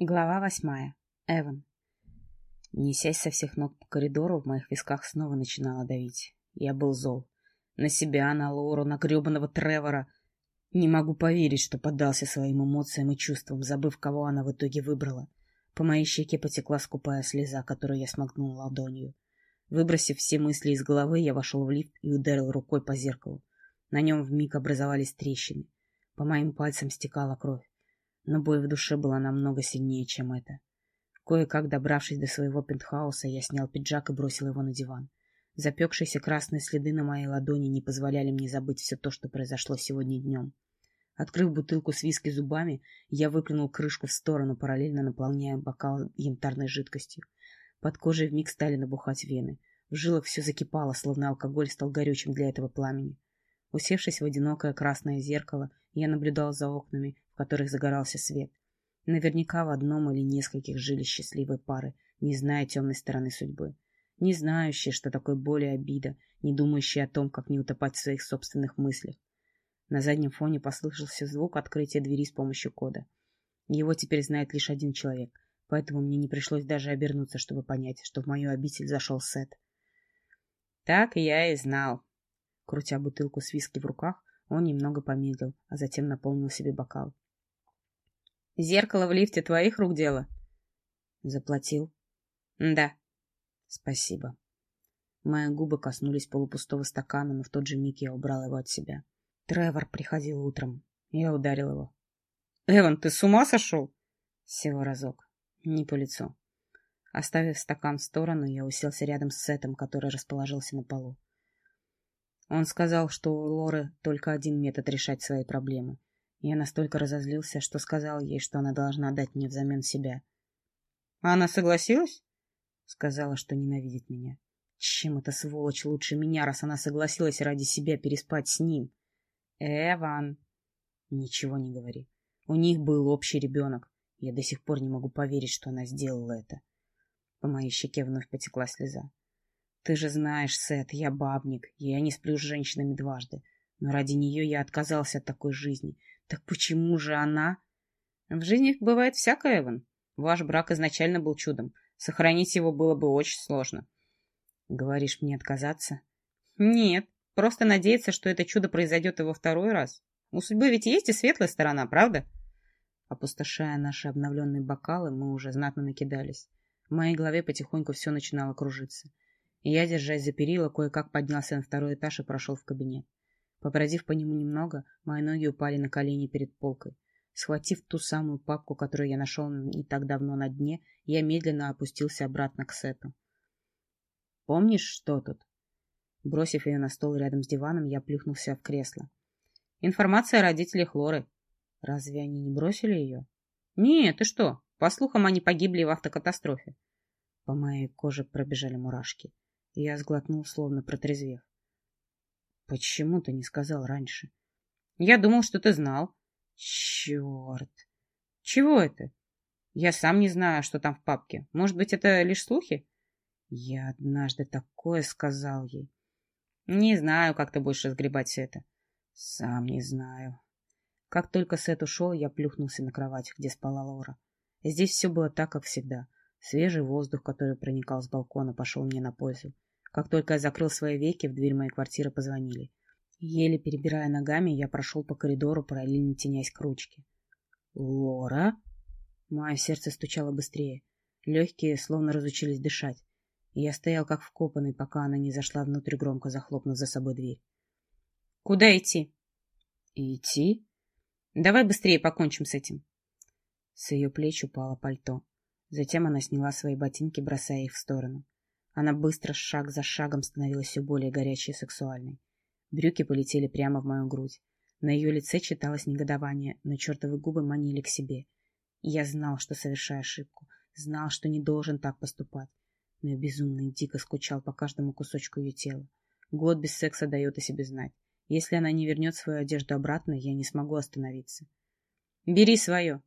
Глава восьмая. Эван. Несясь со всех ног по коридору, в моих висках снова начинало давить. Я был зол. На себя, на Лору, на гребаного Тревора. Не могу поверить, что поддался своим эмоциям и чувствам, забыв, кого она в итоге выбрала. По моей щеке потекла скупая слеза, которую я смогнул ладонью. Выбросив все мысли из головы, я вошел в лифт и ударил рукой по зеркалу. На нем вмиг образовались трещины. По моим пальцам стекала кровь но боль в душе была намного сильнее, чем это. Кое-как добравшись до своего пентхауса, я снял пиджак и бросил его на диван. Запекшиеся красные следы на моей ладони не позволяли мне забыть все то, что произошло сегодня днем. Открыв бутылку с виски зубами, я выплюнул крышку в сторону, параллельно наполняя бокал янтарной жидкостью. Под кожей вмиг стали набухать вены. В жилах все закипало, словно алкоголь стал горючим для этого пламени. Усевшись в одинокое красное зеркало, я наблюдал за окнами, в которых загорался свет. Наверняка в одном или нескольких жили счастливые пары, не зная темной стороны судьбы. Не знающие, что такое боль и обида, не думающие о том, как не утопать в своих собственных мыслях. На заднем фоне послышался звук открытия двери с помощью кода. Его теперь знает лишь один человек, поэтому мне не пришлось даже обернуться, чтобы понять, что в мою обитель зашел Сет. Так я и знал. Крутя бутылку с виски в руках, он немного помедлил, а затем наполнил себе бокал. Зеркало в лифте твоих рук дело? Заплатил? Да. Спасибо. Мои губы коснулись полупустого стакана, но в тот же миг я убрал его от себя. Тревор приходил утром. Я ударил его. Эван, ты с ума сошел? Всего разок. Не по лицу. Оставив стакан в сторону, я уселся рядом с Сетом, который расположился на полу. Он сказал, что у Лоры только один метод решать свои проблемы я настолько разозлился, что сказал ей, что она должна дать мне взамен себя. А она согласилась? Сказала, что ненавидит меня. Чем эта сволочь лучше меня, раз она согласилась ради себя переспать с ним? Эван. Ничего не говори. У них был общий ребенок. Я до сих пор не могу поверить, что она сделала это. По моей щеке вновь потекла слеза. Ты же знаешь, Сет, я бабник, я не сплю с женщинами дважды. Но ради нее я отказался от такой жизни. Так почему же она? В жизни бывает всякое, Эван. Ваш брак изначально был чудом. Сохранить его было бы очень сложно. Говоришь мне отказаться? Нет, просто надеяться, что это чудо произойдет и во второй раз. У судьбы ведь есть и светлая сторона, правда? Опустошая наши обновленные бокалы, мы уже знатно накидались. В моей голове потихоньку все начинало кружиться. И я, держась за перила, кое-как поднялся на второй этаж и прошел в кабинет. Побродив по нему немного, мои ноги упали на колени перед полкой. Схватив ту самую папку, которую я нашел не так давно на дне, я медленно опустился обратно к сету. «Помнишь, что тут?» Бросив ее на стол рядом с диваном, я плюхнулся в кресло. «Информация о родителях Лоры. Разве они не бросили ее?» «Нет, ты что? По слухам, они погибли в автокатастрофе». По моей коже пробежали мурашки. Я сглотнул, словно протрезвев. Почему ты не сказал раньше? Я думал, что ты знал. Черт. Чего это? Я сам не знаю, что там в папке. Может быть, это лишь слухи? Я однажды такое сказал ей. Не знаю, как ты будешь разгребать все это. Сам не знаю. Как только Сет ушел, я плюхнулся на кровать, где спала Лора. Здесь все было так, как всегда. Свежий воздух, который проникал с балкона, пошел мне на пользу. Как только я закрыл свои веки, в дверь моей квартиры позвонили. Еле перебирая ногами, я прошел по коридору, параллельно тенясь к ручке. «Лора?» Мое сердце стучало быстрее. Легкие словно разучились дышать. Я стоял как вкопанный, пока она не зашла внутрь, громко захлопнув за собой дверь. «Куда идти?» «Идти?» «Давай быстрее покончим с этим». С ее плеч упало пальто. Затем она сняла свои ботинки, бросая их в сторону. Она быстро, шаг за шагом, становилась все более горячей и сексуальной. Брюки полетели прямо в мою грудь. На ее лице читалось негодование, но чертовы губы манили к себе. И я знал, что совершаю ошибку, знал, что не должен так поступать. Но я безумно и дико скучал по каждому кусочку ее тела. Год без секса дает о себе знать. Если она не вернет свою одежду обратно, я не смогу остановиться. «Бери свое!»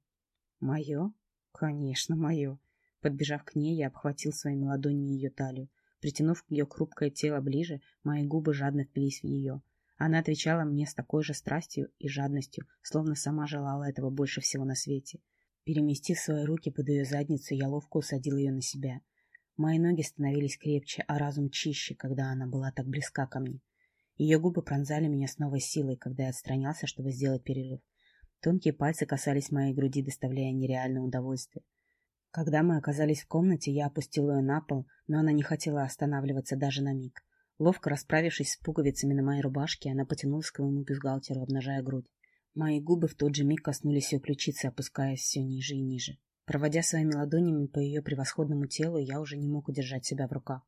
«Мое?» «Конечно, мое!» Подбежав к ней, я обхватил своими ладонями ее талию. Притянув ее хрупкое тело ближе, мои губы жадно впились в ее. Она отвечала мне с такой же страстью и жадностью, словно сама желала этого больше всего на свете. Переместив свои руки под ее задницу, я ловко усадил ее на себя. Мои ноги становились крепче, а разум чище, когда она была так близка ко мне. Ее губы пронзали меня с новой силой, когда я отстранялся, чтобы сделать перерыв. Тонкие пальцы касались моей груди, доставляя нереальное удовольствие. Когда мы оказались в комнате, я опустил ее на пол, но она не хотела останавливаться даже на миг. Ловко расправившись с пуговицами на моей рубашке, она потянулась к моему бюстгальтеру, обнажая грудь. Мои губы в тот же миг коснулись ее ключицы, опускаясь все ниже и ниже. Проводя своими ладонями по ее превосходному телу, я уже не мог удержать себя в руках.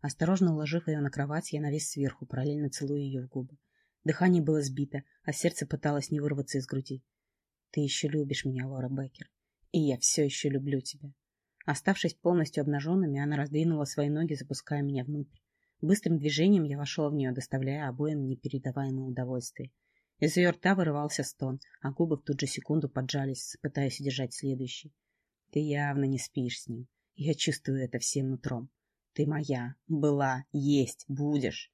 Осторожно уложив ее на кровать, я навис сверху, параллельно целуя ее в губы. Дыхание было сбито, а сердце пыталось не вырваться из груди. «Ты еще любишь меня, Лора Беккер, и я все еще люблю тебя». Оставшись полностью обнаженными, она раздвинула свои ноги, запуская меня внутрь. Быстрым движением я вошел в нее, доставляя обоим непередаваемое удовольствие. Из ее рта вырывался стон, а губы в ту же секунду поджались, пытаясь удержать следующий. Ты явно не спишь с ним. Я чувствую это всем нутром. Ты моя, была, есть, будешь.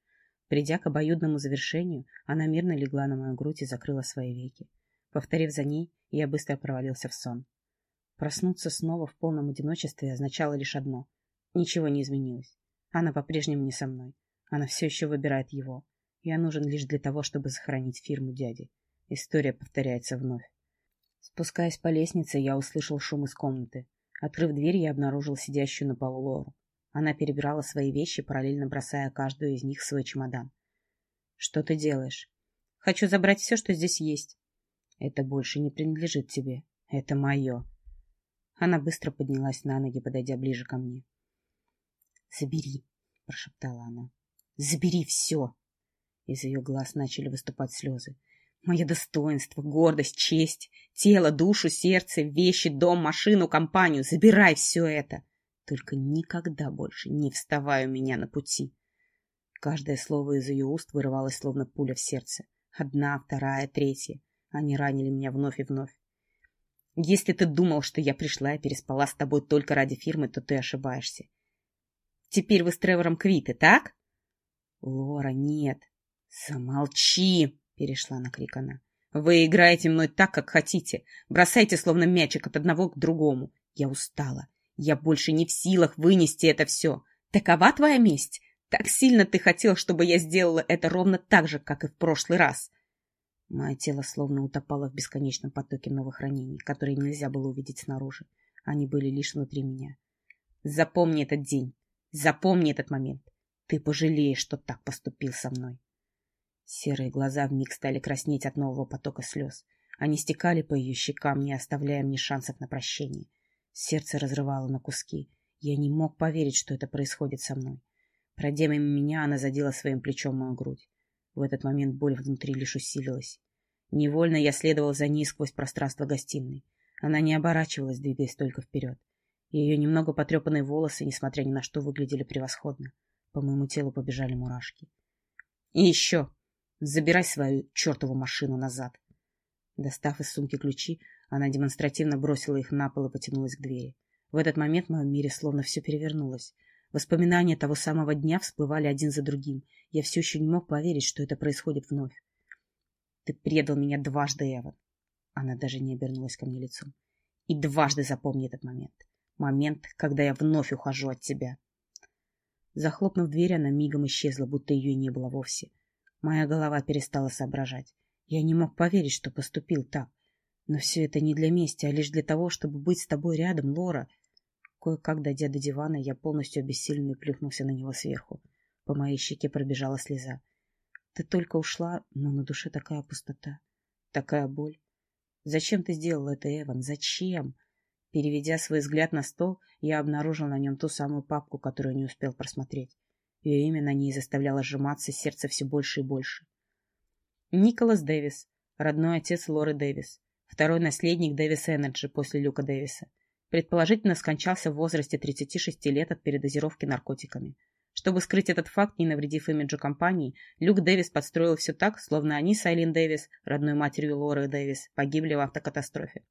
Придя к обоюдному завершению, она мирно легла на мою грудь и закрыла свои веки. Повторив за ней, я быстро провалился в сон. Проснуться снова в полном одиночестве означало лишь одно. Ничего не изменилось. Она по-прежнему не со мной. Она все еще выбирает его. Я нужен лишь для того, чтобы сохранить фирму дяди. История повторяется вновь. Спускаясь по лестнице, я услышал шум из комнаты. Открыв дверь, я обнаружил сидящую на полу Лору. Она перебирала свои вещи, параллельно бросая каждую из них в свой чемодан. «Что ты делаешь?» «Хочу забрать все, что здесь есть». «Это больше не принадлежит тебе. Это мое». Она быстро поднялась на ноги, подойдя ближе ко мне. «Забери», — прошептала она. «Забери все!» Из ее глаз начали выступать слезы. Мое достоинство, гордость, честь, тело, душу, сердце, вещи, дом, машину, компанию. Забирай все это. Только никогда больше не вставай у меня на пути. Каждое слово из ее уст вырывалось, словно пуля в сердце. Одна, вторая, третья. Они ранили меня вновь и вновь. Если ты думал, что я пришла и переспала с тобой только ради фирмы, то ты ошибаешься. Теперь вы с Тревором квиты, так? Лора, нет. «Замолчи!» — перешла на крик она. «Вы играете мной так, как хотите. Бросайте, словно мячик, от одного к другому. Я устала. Я больше не в силах вынести это все. Такова твоя месть? Так сильно ты хотел, чтобы я сделала это ровно так же, как и в прошлый раз». Мое тело словно утопало в бесконечном потоке новых ранений, которые нельзя было увидеть снаружи. Они были лишь внутри меня. Запомни этот день. Запомни этот момент. Ты пожалеешь, что так поступил со мной. Серые глаза вмиг стали краснеть от нового потока слез. Они стекали по ее щекам, не оставляя мне шансов на прощение. Сердце разрывало на куски. Я не мог поверить, что это происходит со мной. Пройдя мимо меня, она задела своим плечом мою грудь. В этот момент боль внутри лишь усилилась. Невольно я следовал за ней сквозь пространство гостиной. Она не оборачивалась, двигаясь только вперед. Ее немного потрепанные волосы, несмотря ни на что, выглядели превосходно. По моему телу побежали мурашки. — И еще! Забирай свою чертову машину назад. Достав из сумки ключи, она демонстративно бросила их на пол и потянулась к двери. В этот момент в моем мире словно все перевернулось. Воспоминания того самого дня всплывали один за другим. Я все еще не мог поверить, что это происходит вновь. «Ты предал меня дважды, Эван!» Она даже не обернулась ко мне лицом. «И дважды запомни этот момент. Момент, когда я вновь ухожу от тебя». Захлопнув дверь, она мигом исчезла, будто ее и не было вовсе. Моя голова перестала соображать. Я не мог поверить, что поступил так. Но все это не для мести, а лишь для того, чтобы быть с тобой рядом, Лора. Кое-как, дойдя до дивана, я полностью обессиленный плюхнулся на него сверху. По моей щеке пробежала слеза. Ты только ушла, но на душе такая пустота, такая боль. Зачем ты сделал это, Эван? Зачем? Переведя свой взгляд на стол, я обнаружил на нем ту самую папку, которую не успел просмотреть. Ее имя на ней заставляло сжиматься сердце все больше и больше. Николас Дэвис, родной отец Лоры Дэвис, второй наследник Дэвис Energy после Люка Дэвиса. Предположительно, скончался в возрасте 36 лет от передозировки наркотиками. Чтобы скрыть этот факт, не навредив имиджу компании, Люк Дэвис подстроил все так, словно они с Айлин Дэвис, родной матерью Лоры Дэвис, погибли в автокатастрофе.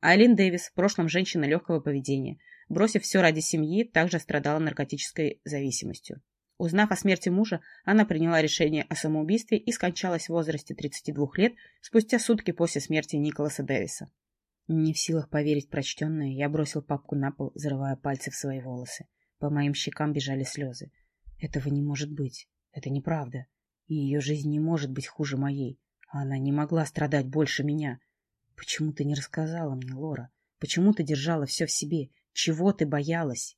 Айлин Дэвис, в прошлом женщина легкого поведения, бросив все ради семьи, также страдала наркотической зависимостью. Узнав о смерти мужа, она приняла решение о самоубийстве и скончалась в возрасте 32 лет спустя сутки после смерти Николаса Дэвиса. Не в силах поверить прочтенное, я бросил папку на пол, зарывая пальцы в свои волосы. По моим щекам бежали слезы. Этого не может быть. Это неправда. И ее жизнь не может быть хуже моей. А она не могла страдать больше меня. Почему ты не рассказала мне, Лора? Почему ты держала все в себе? Чего ты боялась?